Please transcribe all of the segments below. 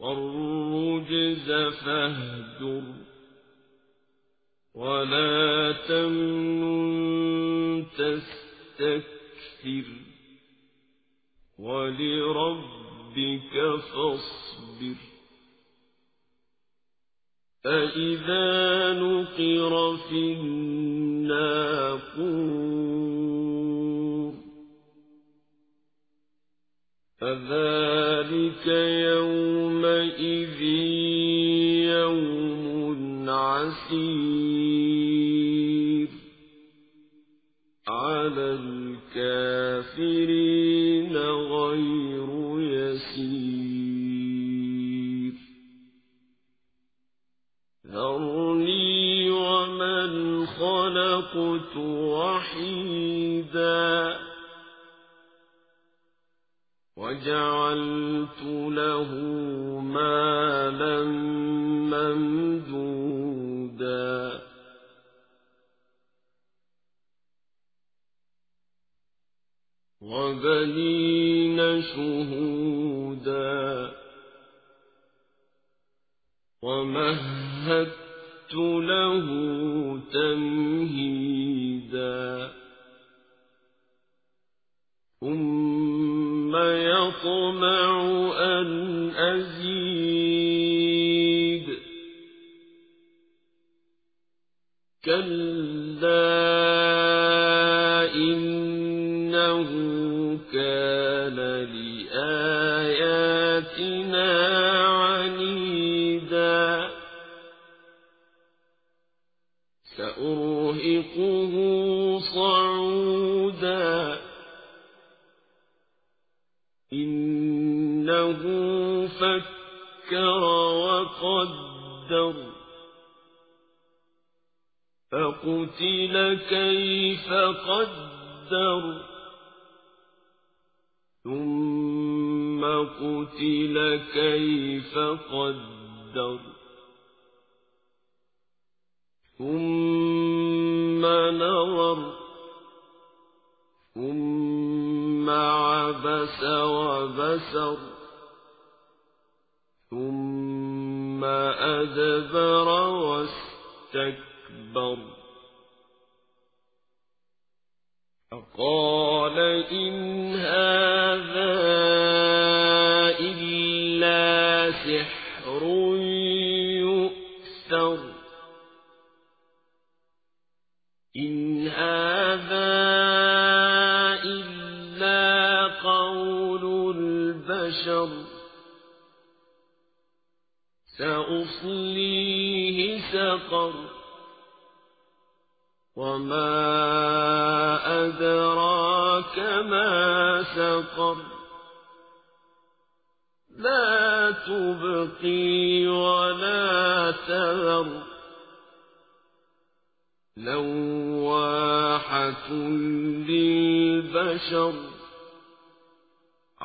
والرجز فاهجر ولا تمنن تستكثر ولربك فاصبر فإذا نقر في الناقور فذلك يومئذ يوم عسير على وجعلت له مالا ممدودا. وبنين شهودا. ومهدت له تمهيدا. ثم يطمع أن أزيد. كلا إنه كان لآياتنا عنيدا. سأرهقه وقدر فقتل كيف قدر ثم قتل كيف قدر ثم نظر ثم عبس وبسر ثم أدبر واستكبر. فقال إن هذا إلا سحر يؤثر. إن هذا إلا قول البشر. سأصليه سقر. وما أدراك ما سقر. لا تبقي ولا تذر. لواحة للبشر.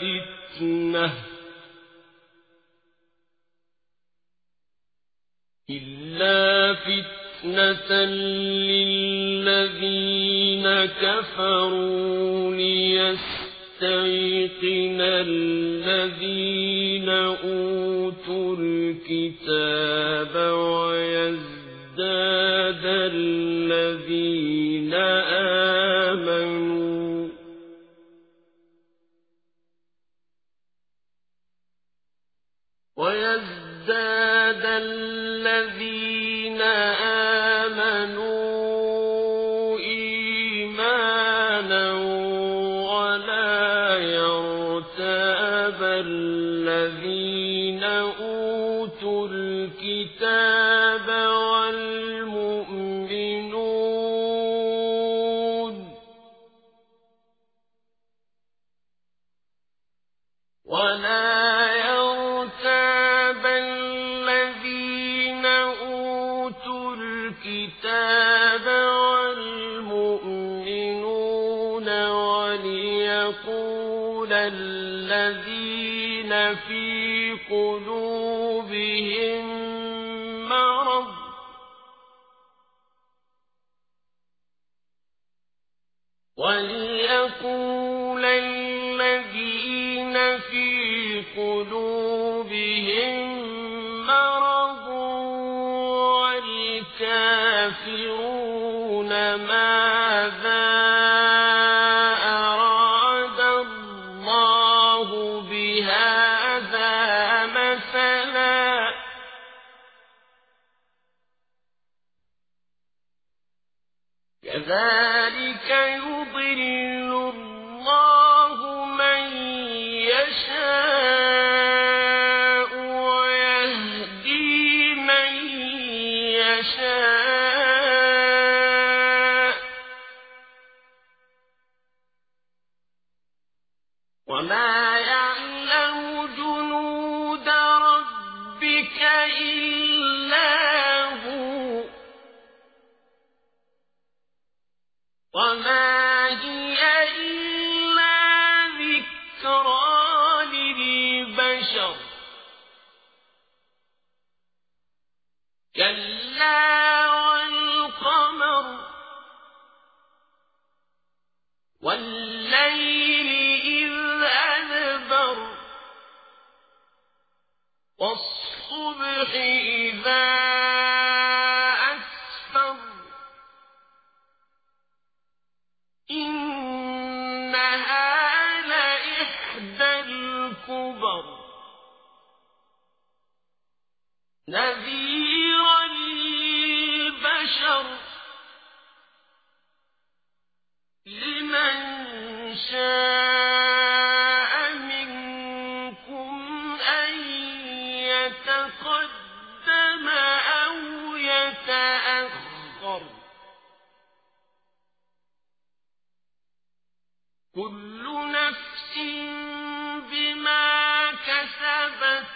فتنة إلا فتنة للذين كفروا ليستيقن الذين أوتوا الكتاب ويزداد الذين آمنوا. الكتاب والمؤمنون ولا يرتاب الذين أوتوا الكتاب والمؤمنون وليقول الذين في قلوبهم وليقول الذين في قلوبهم مرض والكافرون ماذا أراد الله بهذا مثلا؟ كذلك يشاء شاء منكم أن يتقدم أو يتأخر. كل نفس بما كسبت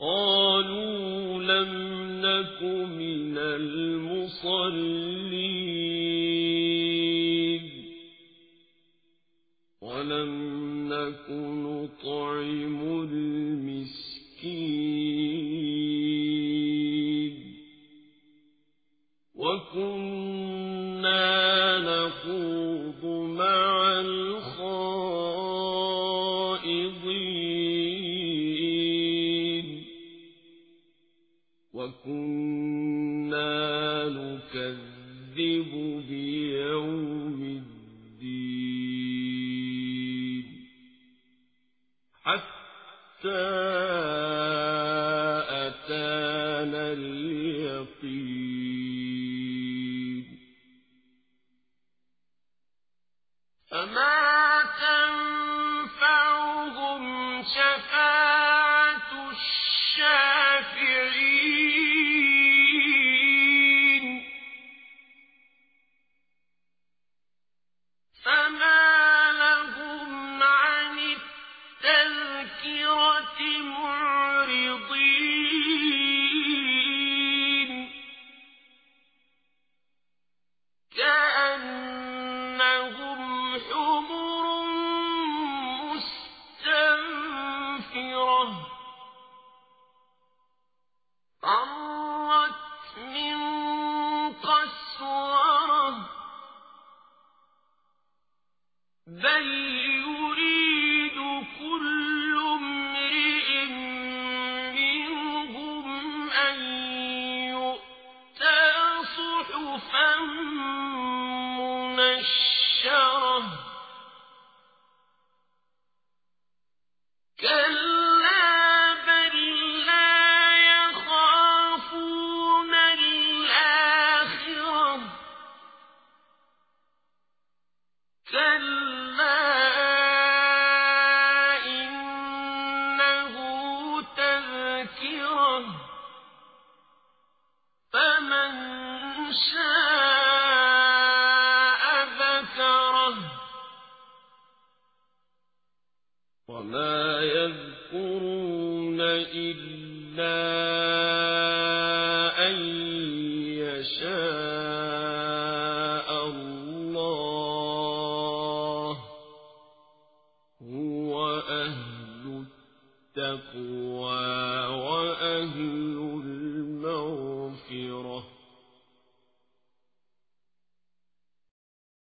قالوا لم نك من المصلين ولم نك نطعم المسكين وكنا نخوض حتى أتانا اليقين. فما تنفعهم شفاعة الشافعين صحفا منشره